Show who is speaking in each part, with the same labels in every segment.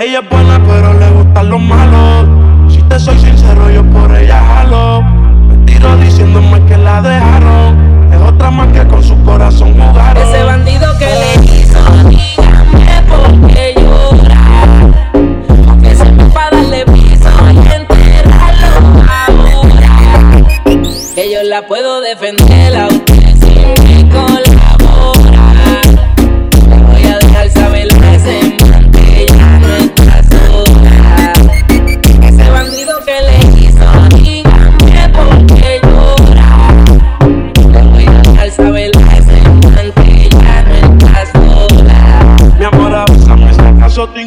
Speaker 1: Ella es buena, pero le gustan los malos. Si te soy sincero, yo por ella jalo. Me tiro diciéndome que la dejaron. Es otra más que con su corazón jugaron.
Speaker 2: Ese bandido que le hizo, dígame por qué llora. Aunque se para darle piso y enterrarlo ahora. Que yo la puedo defender a usted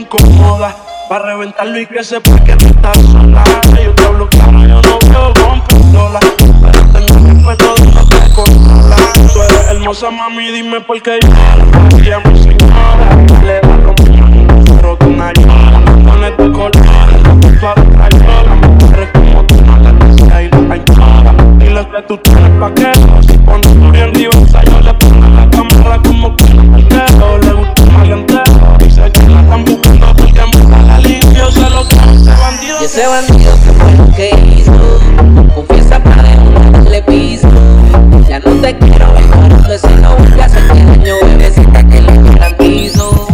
Speaker 1: incomoda. Pa' reventarlo y que sepa que no estás sola. Yo te hablo claro, no veo con pistola. Pero tengo respeto de no. Tú eres hermosa, mami, dime por qué señora ese bandido
Speaker 2: que fue lo que hizo. Confiesa para uno darle piso. Ya no te quiero ver cuando ese no busca hacer que daño Bebecita que le garantizo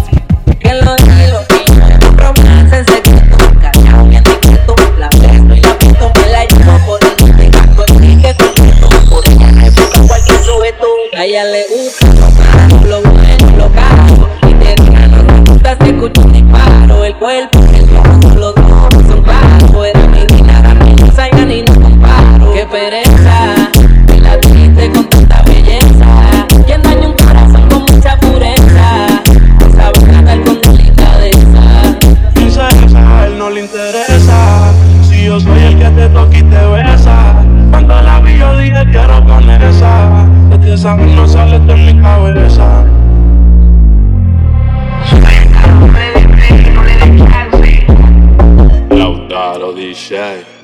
Speaker 2: Que lo que yo me promesa en secreto Callao bien discreto La beso y la pinto me la llevo por el monte Gasto el ticket completo Por ella me cualquier sujeto. A ella le gusta lo malo, lo bueno, lo caro Y te diga no te gusta si
Speaker 1: Si yo soy el que te toca y te besa. Cuando la vi, yo dije quiero con esa. Desde esa no sale de mi cabeza. Lautaro DJ.